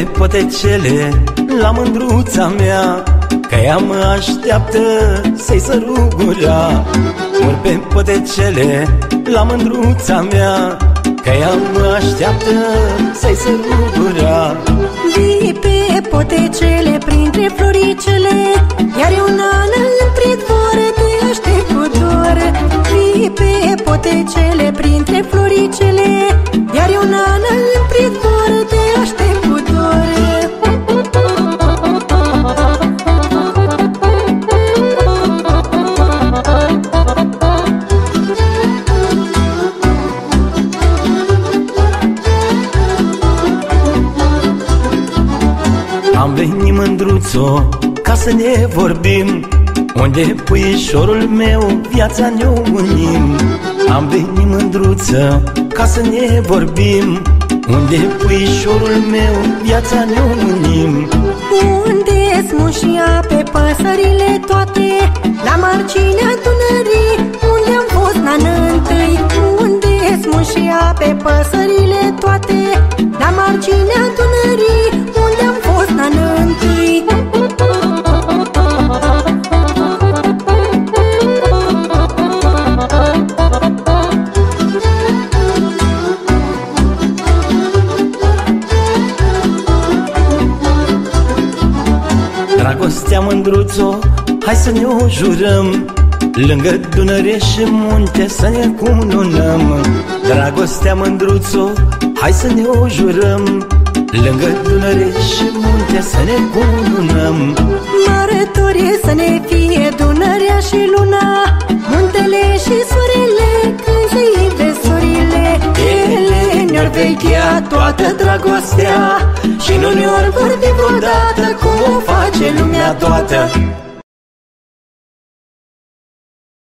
pe potecele la mândruța mea Că ea mă așteaptă să-i sărugura Mor pe potecele la mândruța mea Că ea mă așteaptă să-i sărugura Vii pe potecele printre floricele Iar eu nană în pridvor te aștept cu dor. Vii pe potecele printre floricele Am venit mândruțo ca să ne vorbim. Unde puișorul meu viața ne-o unim. Am venit mândruță ca să ne vorbim. Unde puișorul meu viața ne-o unim. Unde smușia pe păsările toate? La marginea Dunării Unde am fost nană întâi Unde smușia pe păsările Dragostea mândruțo, hai să ne o jurăm Lângă Dunăre și munte să ne cununăm Dragostea mândruțo, hai să ne o jurăm Lângă Dunăre și munte să ne cununăm Mărătorie să ne fie toată dragostea. Și nu ne-or vorbi vreodată Cum o face lumea toată